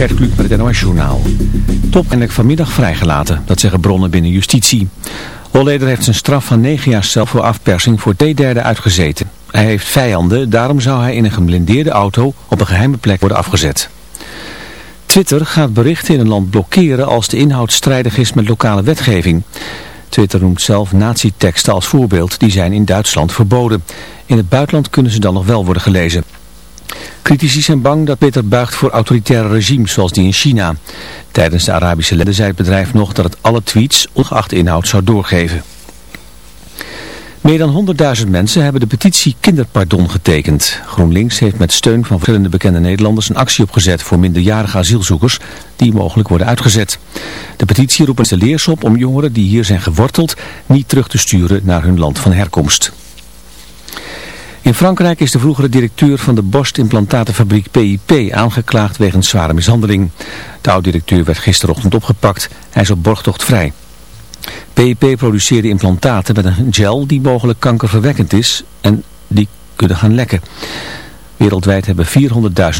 Gert Kluk met het NOS Journaal. Top eindelijk vanmiddag vrijgelaten, dat zeggen bronnen binnen justitie. Holleder heeft zijn straf van 9 jaar cel voor afpersing voor twee derde uitgezeten. Hij heeft vijanden, daarom zou hij in een geblindeerde auto op een geheime plek worden afgezet. Twitter gaat berichten in een land blokkeren als de inhoud strijdig is met lokale wetgeving. Twitter noemt zelf nazi-teksten als voorbeeld, die zijn in Duitsland verboden. In het buitenland kunnen ze dan nog wel worden gelezen. Critici zijn bang dat Twitter buigt voor autoritaire regimes zoals die in China. Tijdens de Arabische lente zei het bedrijf nog dat het alle tweets, ongeacht inhoud, zou doorgeven. Meer dan 100.000 mensen hebben de petitie Kinderpardon getekend. GroenLinks heeft met steun van verschillende bekende Nederlanders een actie opgezet voor minderjarige asielzoekers die mogelijk worden uitgezet. De petitie roept leers op om jongeren die hier zijn geworteld niet terug te sturen naar hun land van herkomst. In Frankrijk is de vroegere directeur van de borstimplantatenfabriek PIP aangeklaagd wegens zware mishandeling. De oud-directeur werd gisterochtend opgepakt. Hij is op borgtocht vrij. PIP produceerde implantaten met een gel die mogelijk kankerverwekkend is en die kunnen gaan lekken. Wereldwijd hebben 400.000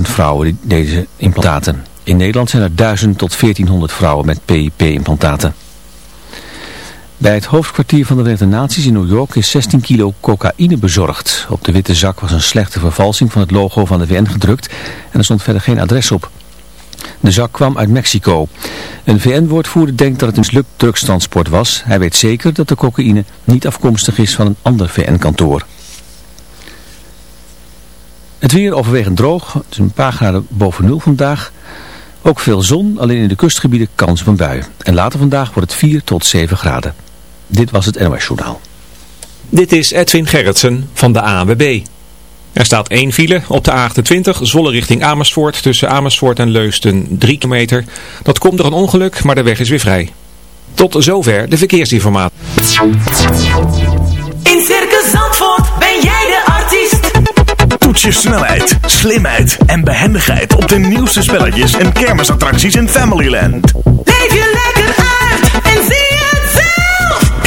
vrouwen deze implantaten. In Nederland zijn er 1000 tot 1400 vrouwen met PIP-implantaten. Bij het hoofdkwartier van de Verenigde Naties in New York is 16 kilo cocaïne bezorgd. Op de witte zak was een slechte vervalsing van het logo van de VN gedrukt en er stond verder geen adres op. De zak kwam uit Mexico. Een VN-woordvoerder denkt dat het een mislukt drugstransport was. Hij weet zeker dat de cocaïne niet afkomstig is van een ander VN-kantoor. Het weer overwegend droog. Het is een paar graden boven nul vandaag. Ook veel zon, alleen in de kustgebieden kans op een bui. En later vandaag wordt het 4 tot 7 graden. Dit was het NOS Journaal. Dit is Edwin Gerritsen van de ANWB. Er staat één file op de A28, Zwolle richting Amersfoort, tussen Amersfoort en Leusden 3 kilometer. Dat komt door een ongeluk, maar de weg is weer vrij. Tot zover de verkeersinformatie. In Circus Zandvoort ben jij de artiest. Toets je snelheid, slimheid en behendigheid op de nieuwste spelletjes en kermisattracties in Familyland. Leef je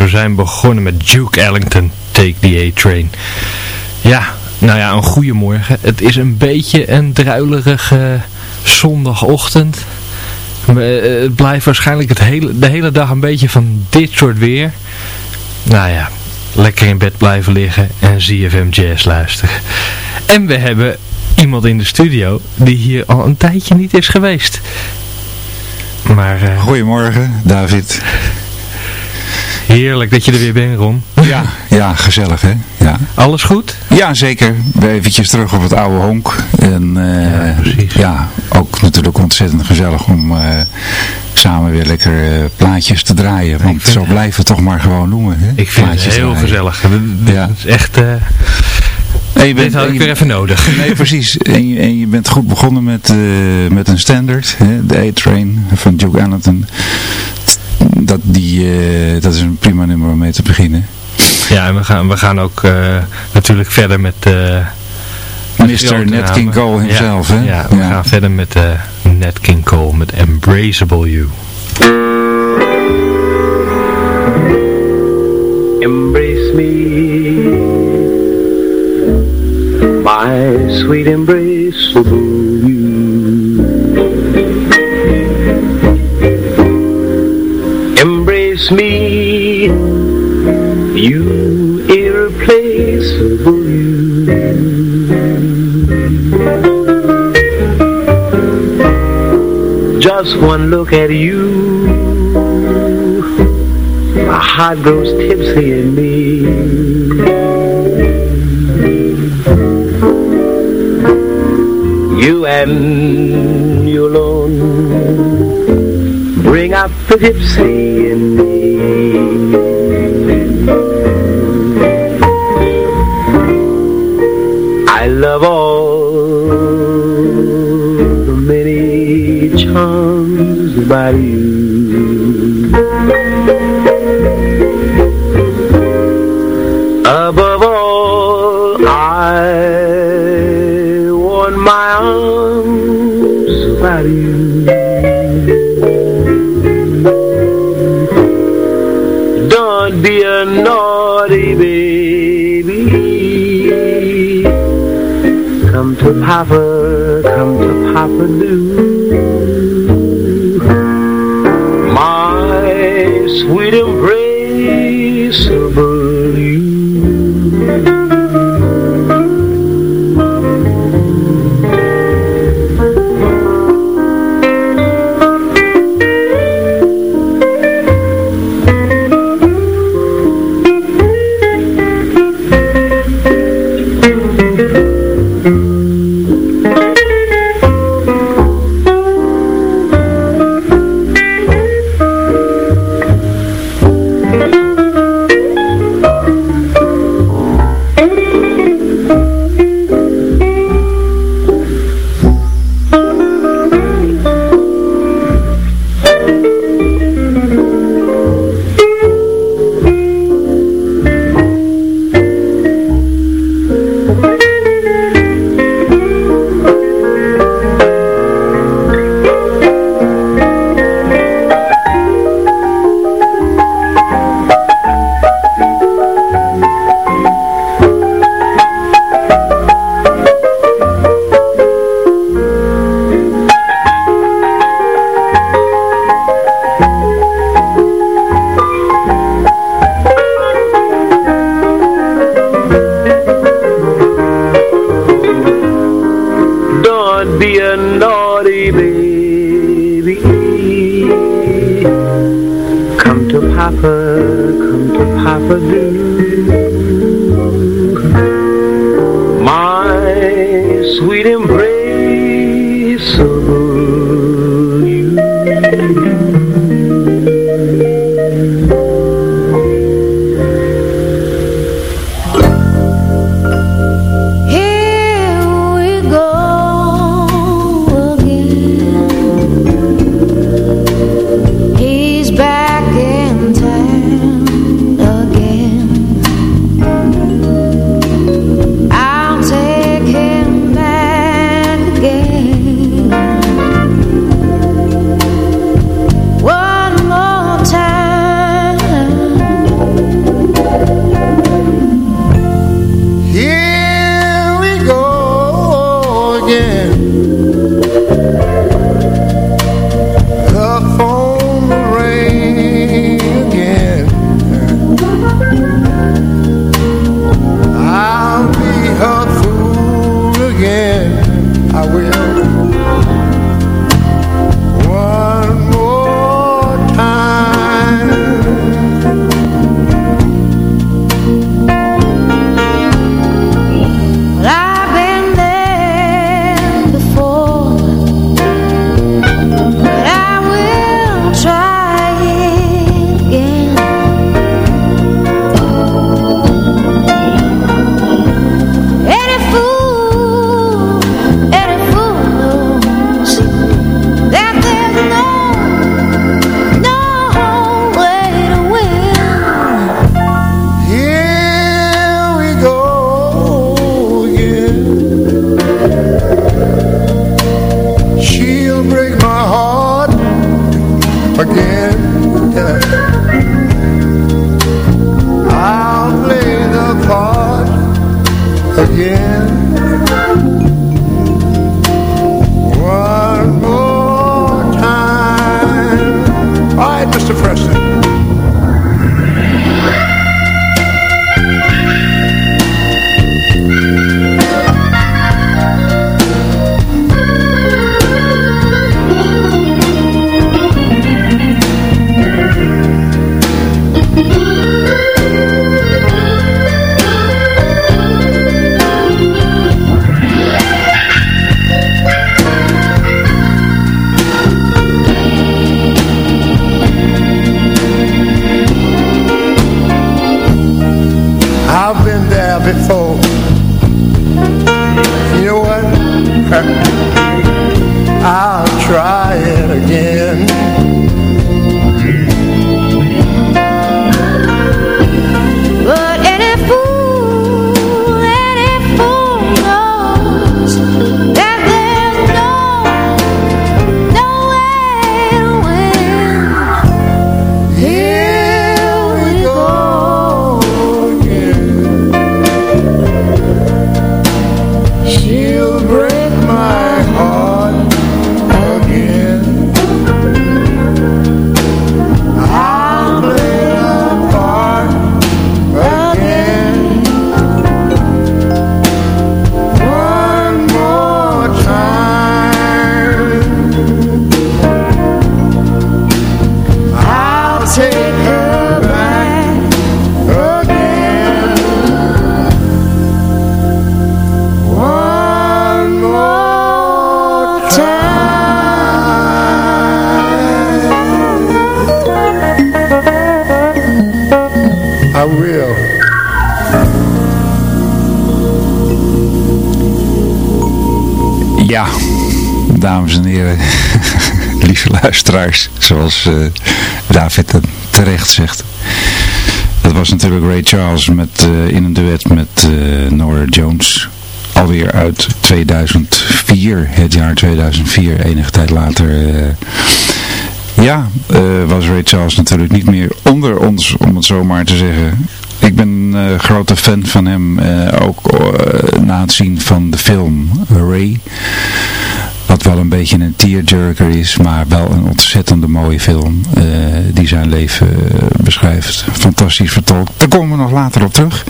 We zijn begonnen met Duke Ellington, Take the A-Train. Ja, nou ja, een goede morgen. Het is een beetje een druilerige zondagochtend. Eh, Het blijft waarschijnlijk het hele, de hele dag een beetje van dit soort weer. Nou ja, lekker in bed blijven liggen en ZFM Jazz luisteren. En we hebben iemand in de studio die hier al een tijdje niet is geweest. Maar eh, Goedemorgen, David. Heerlijk dat je er weer bent, Ron. Ja, ja gezellig hè? Ja. Alles goed? ja, zeker. Weer eventjes terug op het oude honk. En eh, Ja, precies. ja, ook natuurlijk ontzettend gezellig om eh, samen weer lekker eh, plaatjes te draaien. Want zo blijven we toch maar gewoon noemen. Hè? Ik vind Plaatjes het heel draaien. gezellig. Het Ja. is echt... En je dit bent, had ik weer even nodig. Nee, precies. En je, en je bent goed begonnen met, met een standard, hè? de A-Train van Duke Ellington. Dat, die, eh, dat is een prima nummer om mee te beginnen. Ja, en we gaan, we gaan ook eh, natuurlijk verder met... eh, Mr. Nat. King Cole himself, ja, hè? Ja, we Ja. gaan verder met eh Nat King Cole, met Embraceable You. Embrace me, my sweet embraceable you. Me, you irreplaceable you. Just one look at you my heart grows tipsy in me. You and you alone bring out the gypsy in me. I love all the many charms about you. Above all, I want my arms about you. Be a naughty baby. Come to Papa, come to Papa do. Ja, dames en heren, lieve luisteraars, zoals eh, David terecht zegt. Dat was natuurlijk Ray Charles met, eh, in een duet met eh, Nora Jones. Alweer uit 2004, het jaar 2004, enige tijd later. ja, was Ray Charles natuurlijk niet meer onder ons, om het zo maar te zeggen. Ik ben een grote fan van hem, eh, ook eh, na het zien van de film Ray. Wat wel een beetje een tearjerker is, maar wel een ontzettende mooie film eh, die zijn leven eh, beschrijft. Fantastisch vertolkt. Daar komen we nog later op terug.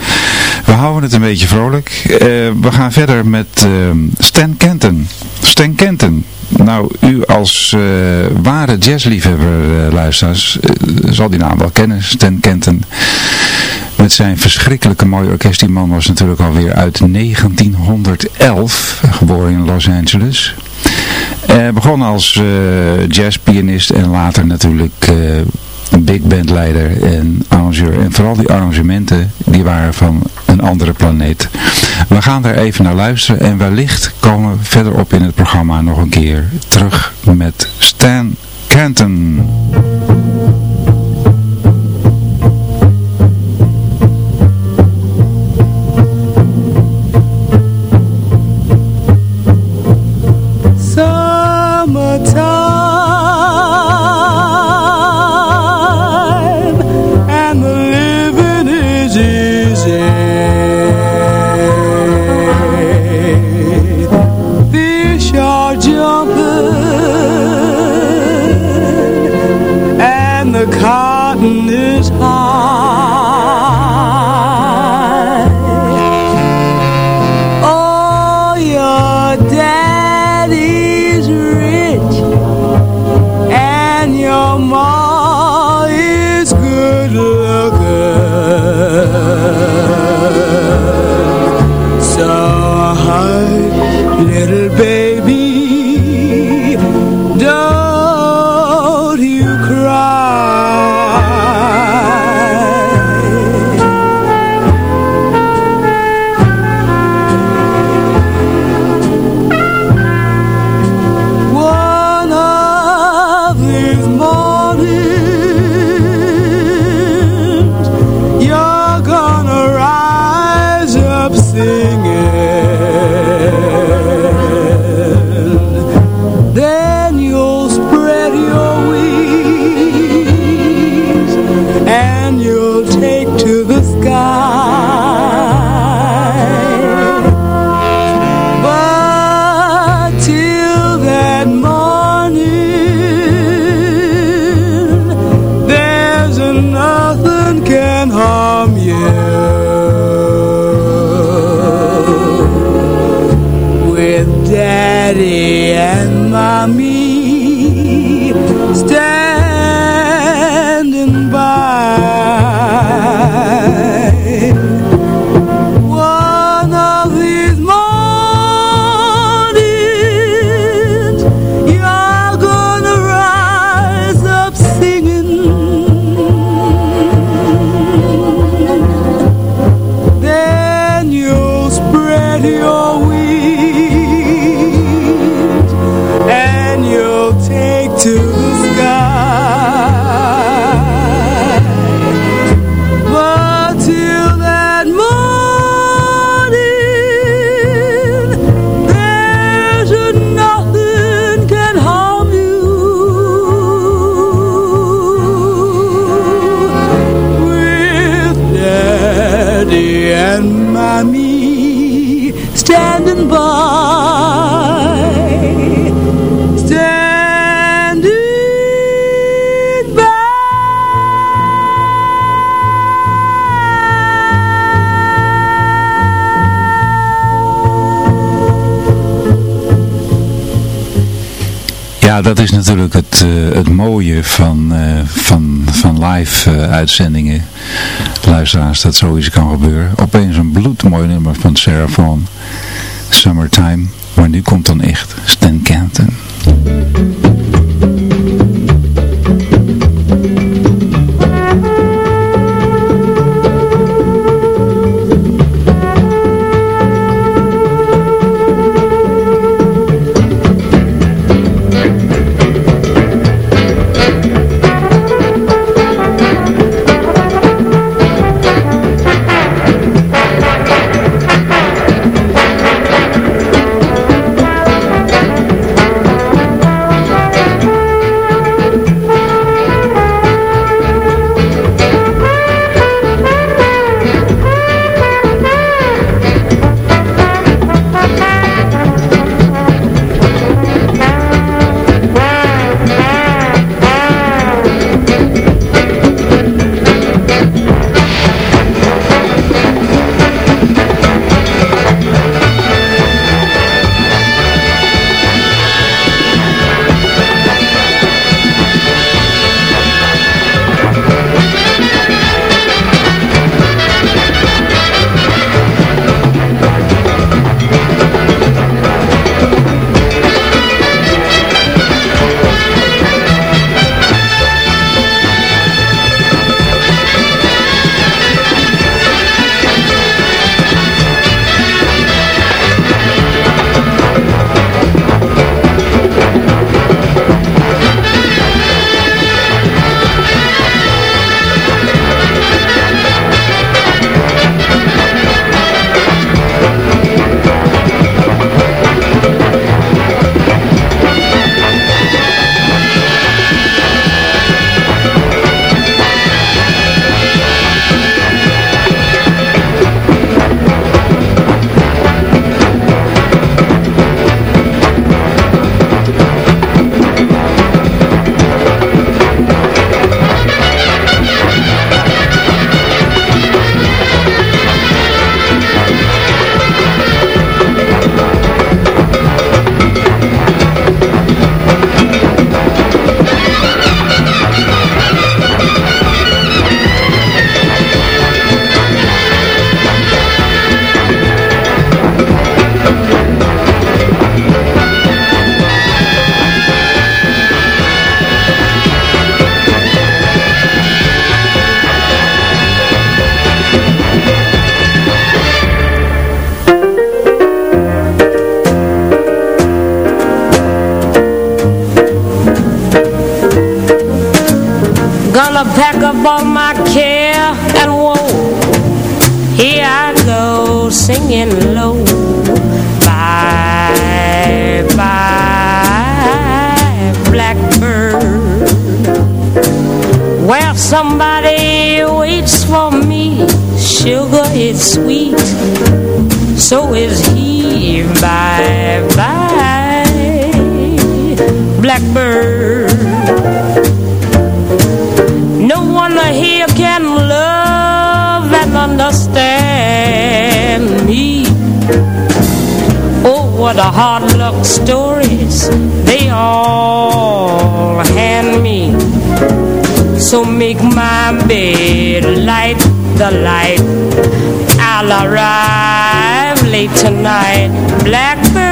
We houden het een beetje vrolijk. Eh, we gaan verder met eh, Stan Kenton. Stan Kenton. Nou, u als eh, ware jazzliefhebber, eh, luisteraars, eh, zal die naam wel kennen. Stan Kenton. Met zijn verschrikkelijke mooie orkest. Die man was natuurlijk alweer uit 1911, geboren in Los Angeles. Eh, begon als eh, jazzpianist en later natuurlijk eh, big bandleider en arrangeur. En vooral die arrangementen, die waren van een andere planeet. We gaan daar even naar luisteren en wellicht komen we verderop in het programma nog een keer terug met Stan Kenton. The cotton is high. Geliyor is natuurlijk het, eh, het mooie van, eh, van, van live eh, uitzendingen. Luisteraars, dat zoiets kan gebeuren. Opeens een bloedmooi nummer van Sarah Vaughan. Summertime. Maar nu komt dan echt so is he. Bye, bye, blackbird. No one here can love and understand me. Oh, what a hard luck stories they all hand me. So make my bed light the light. I'll arrive late tonight. Blackbird,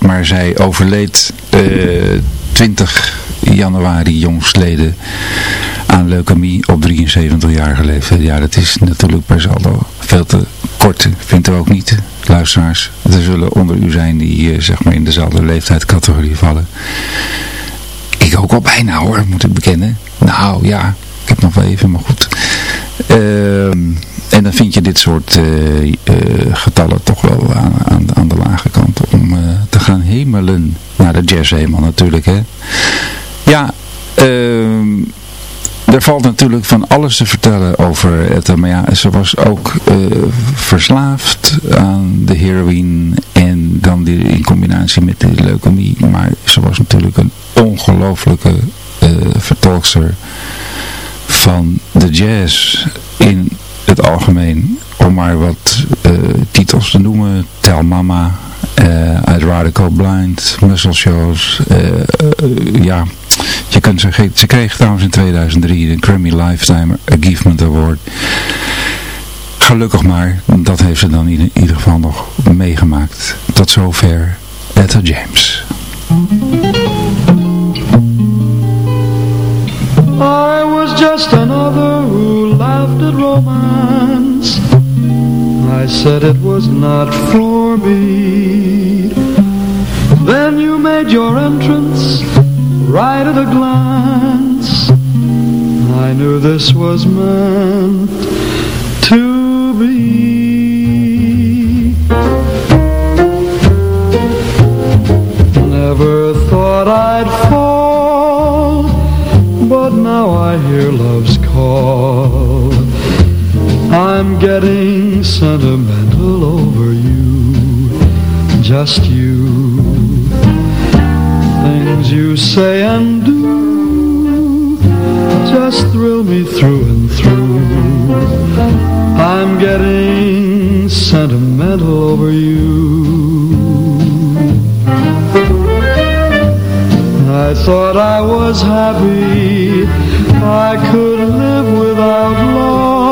maar zij overleed eh 20 januari jongstleden aan leukemie op 73-jarige leeftijd. Ja, dat is natuurlijk per saldo veel te kort. Vindt u ook niet, luisteraars? Er zullen onder u zijn die eh, zeg maar in dezelfde leeftijdscategorie vallen. Ik ook al bijna hoor, moet ik bekennen. Nou ja, ik heb nog wel even, maar goed. Ehm, en dan vind je dit soort eh, eh, getallen toch wel aan, aan, aan de lage kant eh, gaan hemelen naar de jazz helemaal natuurlijk. Hè? Ja, ehm, er valt natuurlijk van alles te vertellen over Etta. Maar ja, ze was ook eh, verslaafd aan de heroïne en dan die, in combinatie met de leukemie. Maar ze was natuurlijk een ongelofelijke eh vertolkster van de jazz in het algemeen. Om maar wat eh, titels te noemen. Tell Mama, eh Rather Go Blind, Muscle Shows. eh, eh, ja, je kunt ze, ze kreeg trouwens in 2003 de Grammy Lifetime Achievement Award. Gelukkig maar, dat heeft ze dan in ieder geval nog meegemaakt. Tot zover Etta James. I was just another who laughed at romance. I said it was not for me. Then you made your entrance right at a glance. I knew this was meant to be. Never thought I'd fall, but now I hear love's call. I'm getting sentimental over you, just you. Things you say and do just thrill me through and through. I'm getting sentimental over you. I thought I was happy, I could live without love.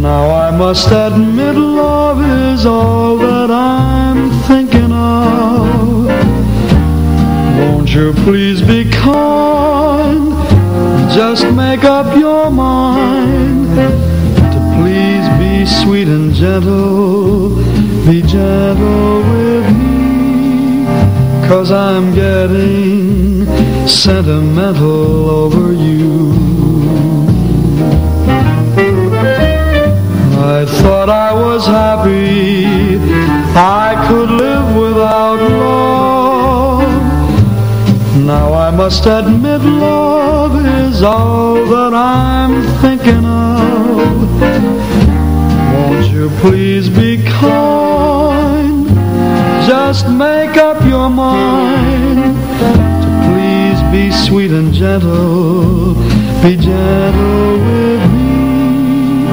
Now I must admit love is all that I'm thinking of. Won't you please be kind, just make up your mind to please be sweet and gentle, be gentle with me. Cause I'm getting sentimental over you was happy. I could live without love. Now I must admit love is all that I'm thinking of. Won't you please be kind? Just make up your mind to please be sweet and gentle, be gentle with me,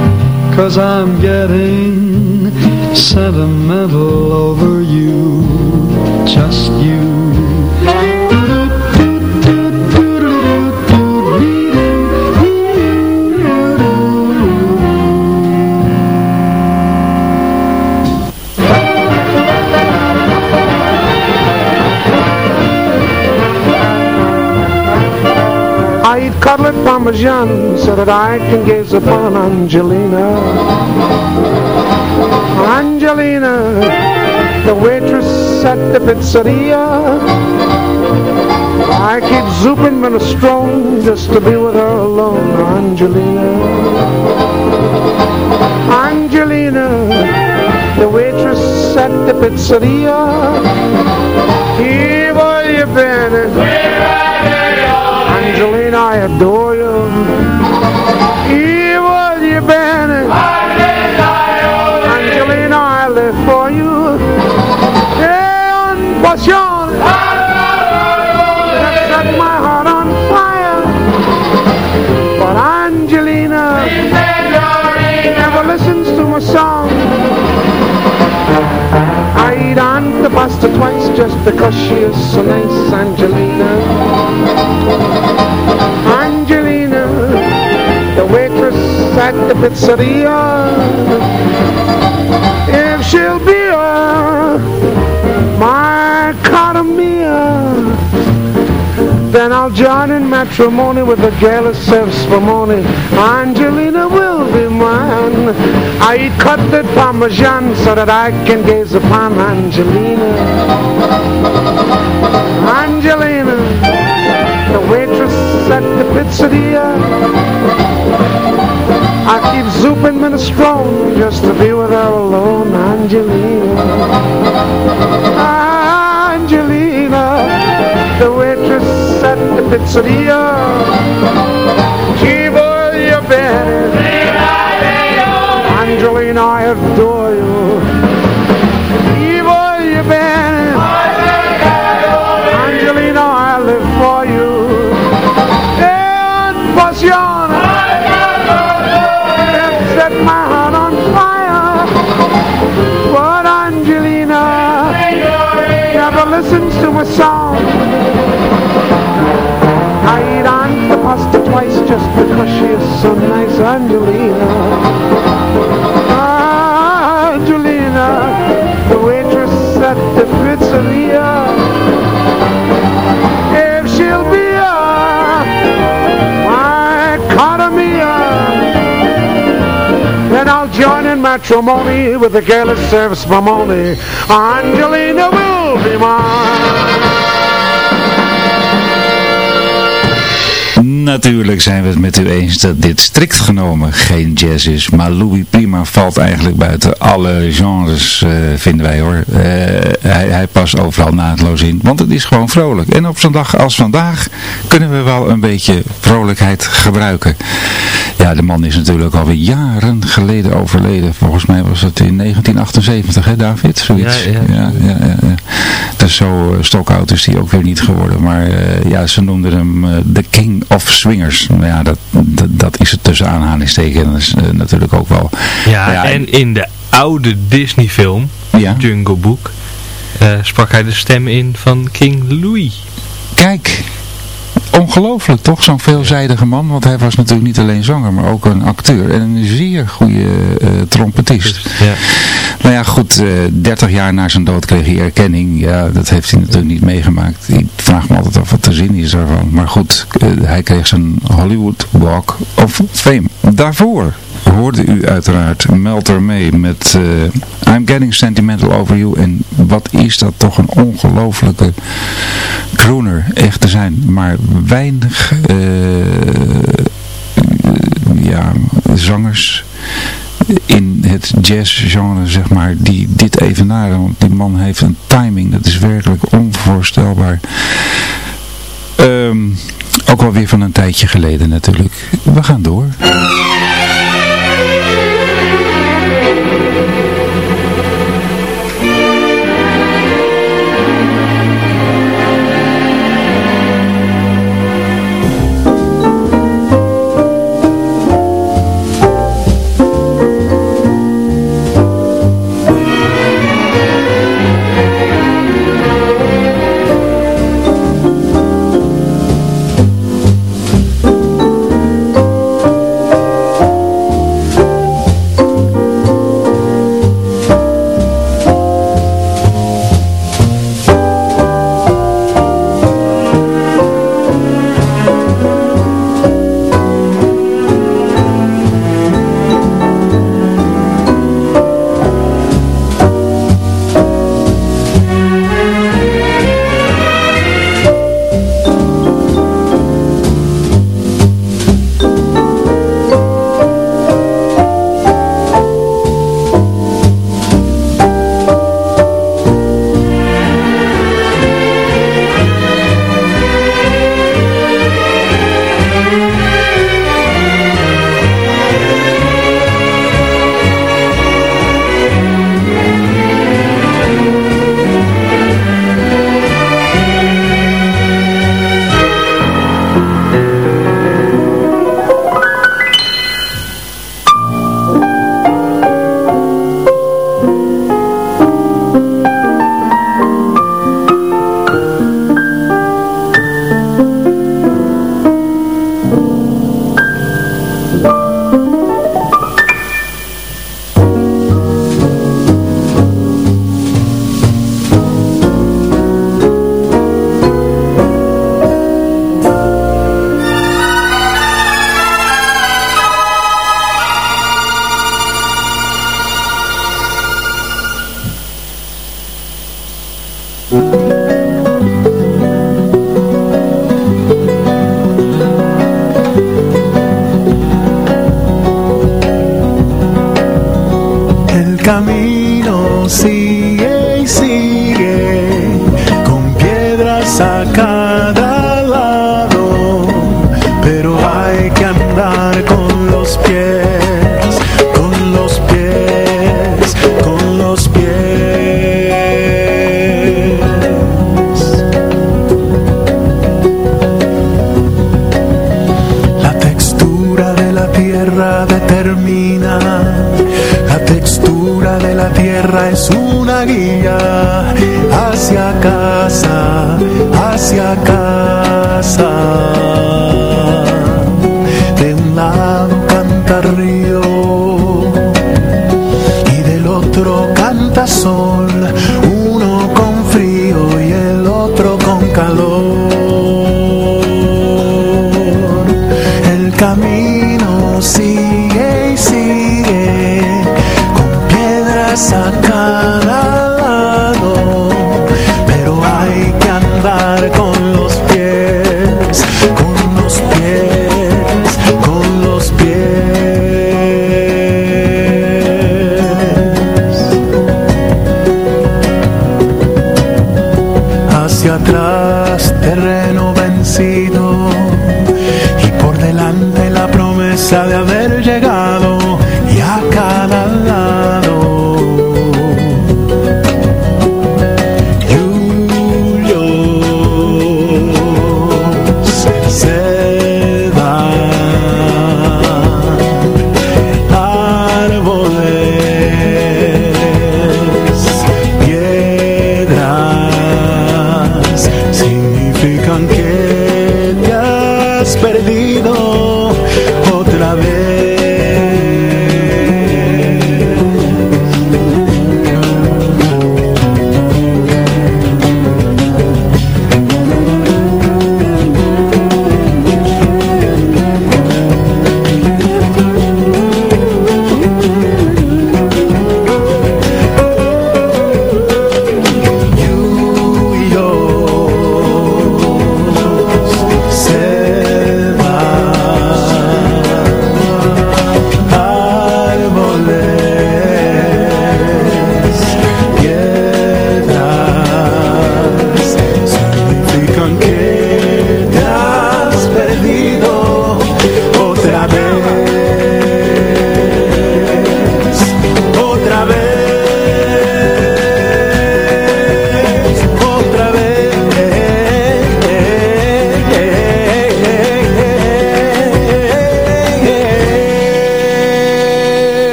cause I'm getting sentimental over you, just you. Parmesan so that I can gaze upon Angelina. Angelina, the waitress at the pizzeria. I keep zooping minestrone just to be with her alone, Angelina. Angelina, the waitress at the pizzeria. Here, boy, you been? Angelina, I adore The pasta twice just because she is so nice, Angelina. Angelina, the waitress at the pizzeria. If she'll be a my Caramia, then I'll join in matrimony with a serves spumoni. Angelina will mine. I eat cutlet parmesan so that I can gaze upon Angelina. Angelina, the waitress at the pizzeria. I keep zooping minestrone just to be with her alone, Angelina. Angelina, the waitress at the pizzeria. Ci Angelina, I adore you. Ci voglio bene. Angelina, I live for you. And passione. It set my heart on fire. But Angelina never listens to my song. I eat Aunt the pasta twice just because she is so nice. Angelina, matrimony with that serves my money. Angelina will. Natuurlijk zijn we het met u eens dat dit strikt genomen geen jazz is. Maar Louis Prima valt eigenlijk buiten alle genres, eh, vinden wij hoor. Eh, hij, hij past overal naadloos in, want het is gewoon vrolijk. En op zo'n dag als vandaag kunnen we wel een beetje vrolijkheid gebruiken. Ja, de man is natuurlijk alweer jaren geleden overleden. Volgens mij was het in 1978, hè David? Zoiets. Ja, ja. ja, ja. Dus zo uh, stokoud is hij ook weer niet geworden. Maar uh, ja, ze noemden hem uh, de King of Swingers. Nou ja, dat, dat, dat is het tussen aanhalingstekens natuurlijk ook wel. Ja, ja, en in de oude Disney film. Jungle Book, sprak hij de stem in van King Louis. Kijk, ongelooflijk toch, zo'n veelzijdige man. Want hij was natuurlijk niet alleen zanger, maar ook een acteur. En een zeer goede uh, trompetist. Ja. Nou ja, goed, uh, 30 jaar na zijn dood kreeg hij erkenning. Ja, dat heeft hij natuurlijk niet meegemaakt. Ik vraag me altijd af wat de zin is daarvan. Maar goed, uh, hij kreeg zijn Hollywood Walk of Fame. Daarvoor hoorde u uiteraard Melter mee met uh, I'm Getting Sentimental Over You. En wat is dat toch een ongelofelijke crooner echt te zijn. Maar weinig uh, ja, zangers in het jazzgenre, zeg maar, die dit evenaren. Want die man heeft een timing, dat is werkelijk onvoorstelbaar. Um, ook alweer van een tijdje geleden natuurlijk. We gaan door.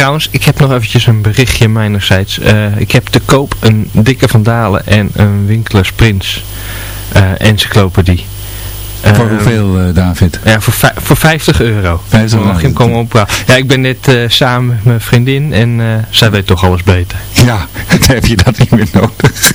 Trouwens, ik heb nog eventjes een berichtje mijnerzijds. Eh, ik heb te koop een dikke vandalen en een Winkler's Prins uh, encyclopedie. Voor eh, hoeveel, David? Ja, voor, voor 50 euro. 50 euro. Mag je hem komen opbouwen. Ja, ik ben net samen met mijn vriendin en zij weet toch alles beter. Ja, dan heb je dat niet meer nodig.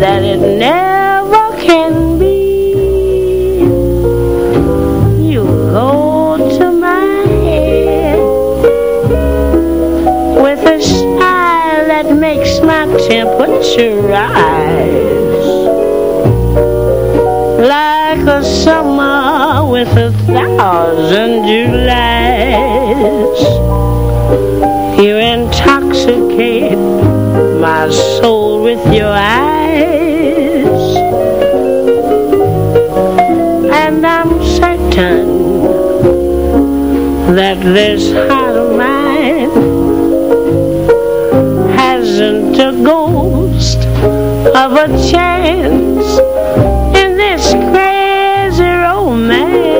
that it never can be. You go to my head with a smile that makes my temperature rise. Like a summer with a thousand Julys, you intoxicate my soul with your eyes. And I'm certain that this heart of mine Hasn't a ghost of a chance In this crazy romance.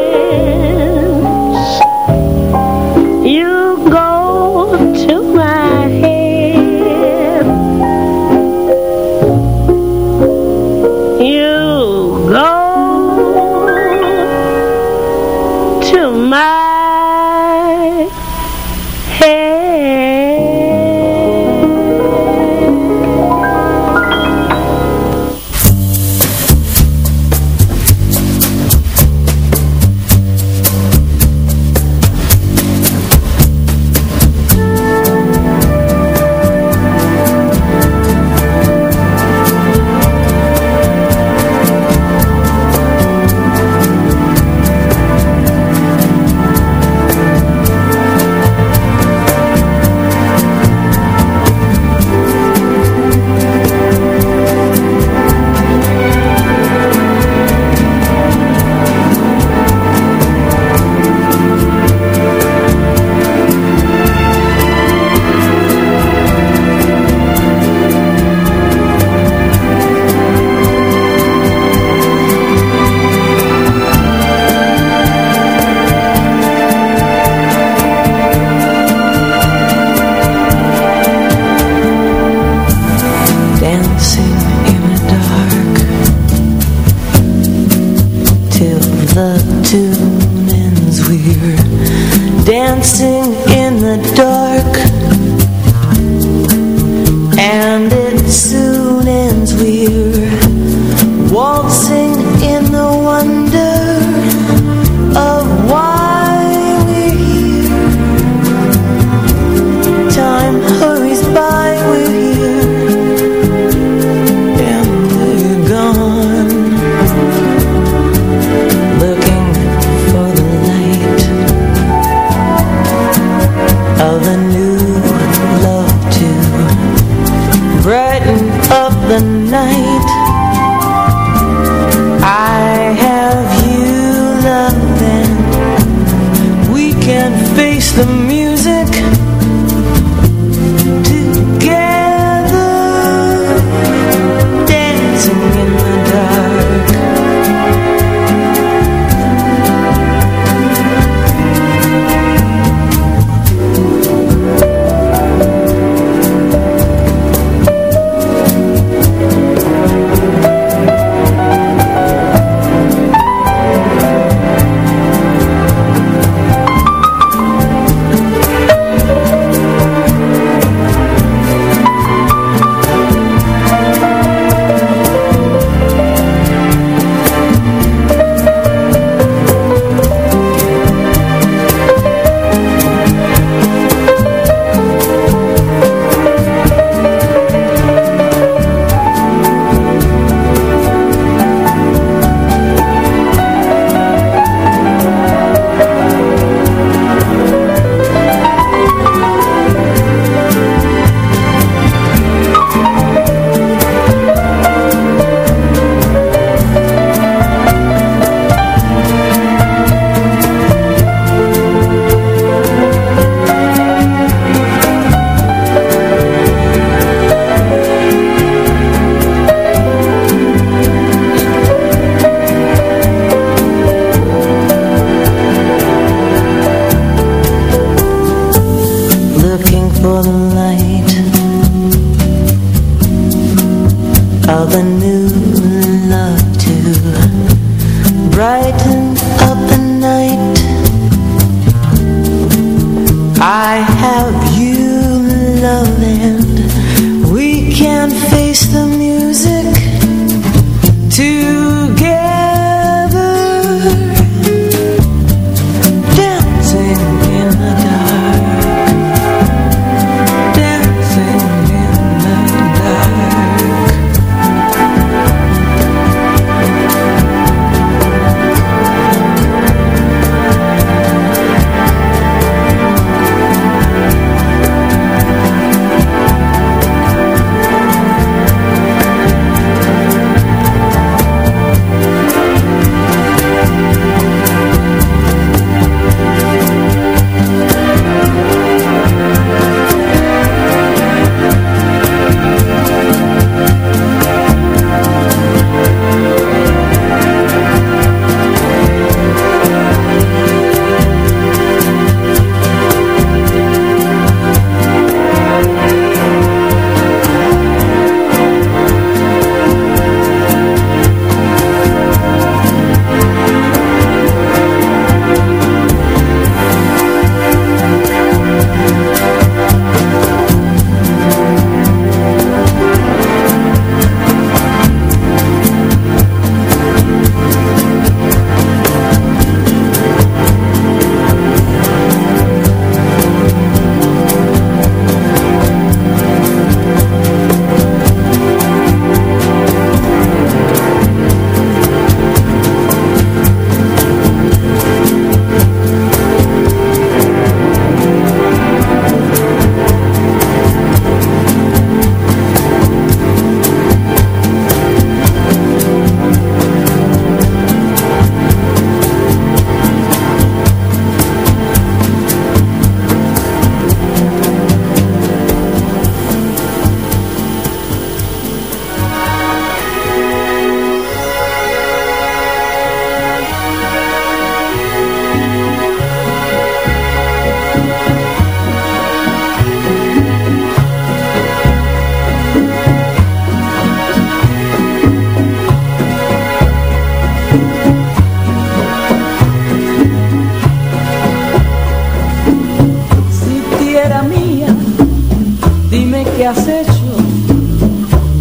Has hecho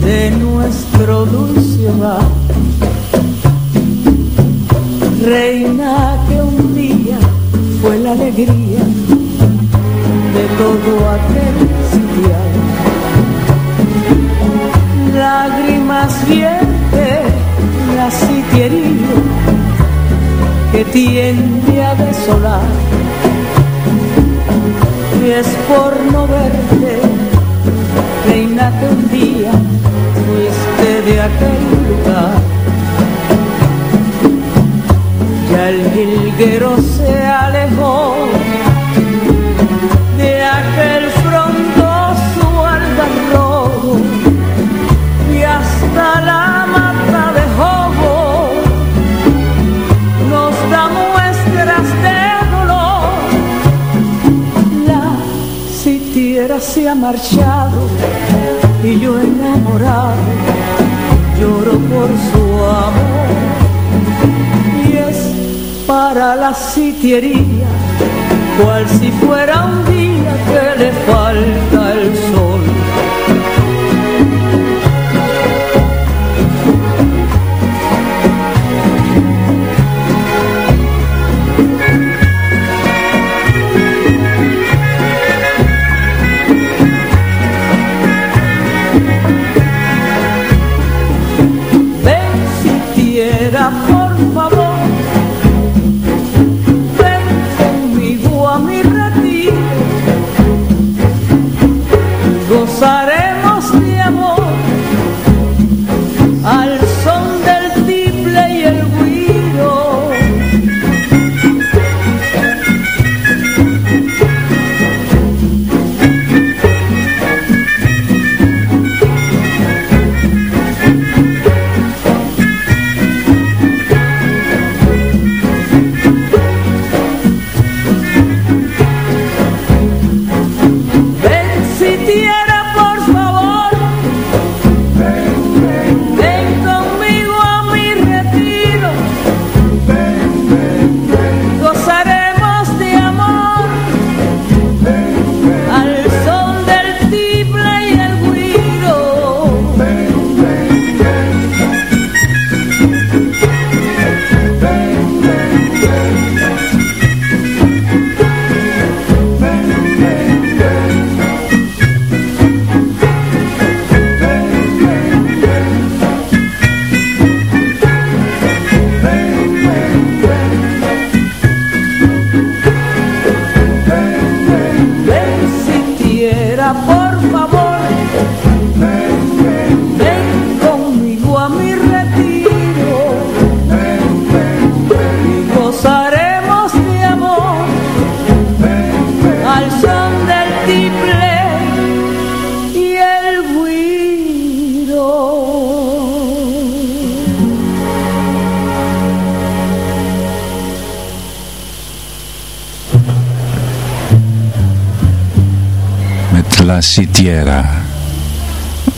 de nuestro dulce hogar. Reina que un día fue la alegría de todo aquel sitial. Lágrimas vierte la sitiería que tiende a desolar y es por no verte, que un día fuiste de aquel lugar. Ya el jilguero se alejó de aquel frondoso algarrobo y hasta la mata de jobo nos da muestras de dolor la sitiera se ha marchado y yo enamorado lloro por su amor. Y es para la sitiería cual si fuera un día que le falta el sol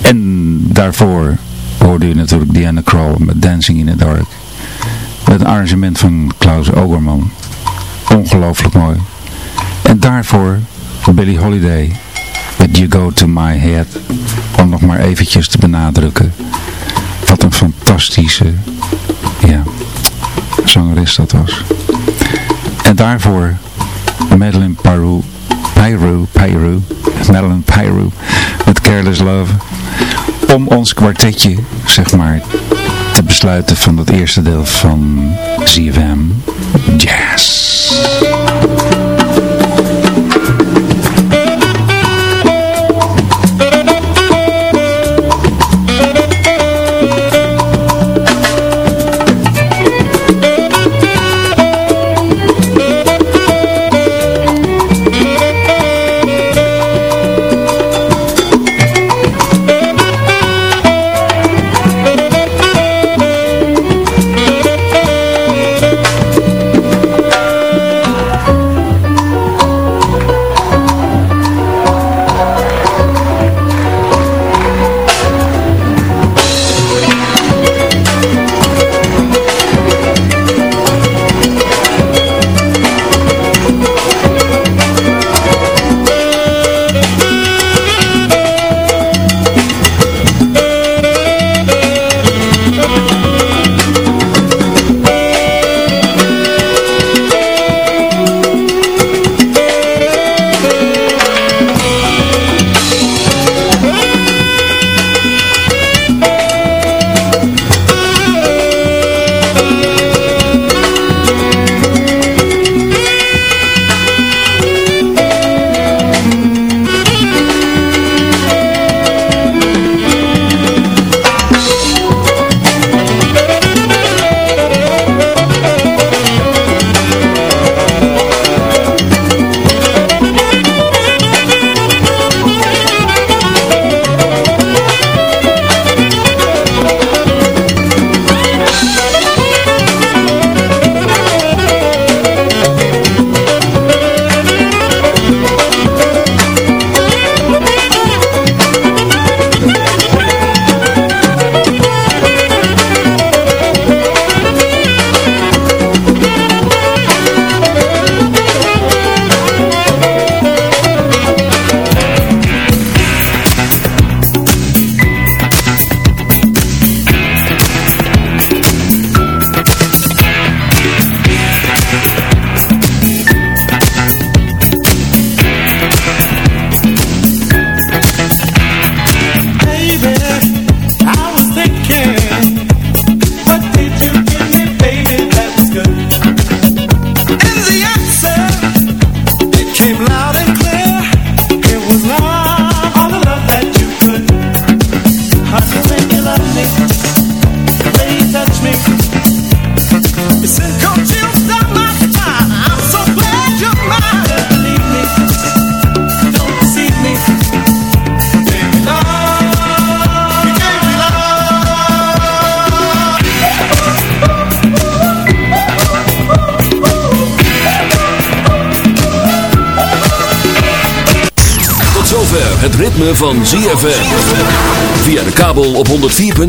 En daarvoor hoorde u natuurlijk Diana Krall met Dancing in the Dark. Met arrangement van Klaus Ogerman. Ongelooflijk mooi. En daarvoor Billie Holiday met You Go To My Head. Om nog maar eventjes te benadrukken. Wat een fantastische ja, zangeres dat was. En daarvoor Madeline Pyru, Pyru, Pyru, Madeline Pyru met Careless Love. Om ons kwartetje, zeg maar, te besluiten van het eerste deel van ZFM Jazz.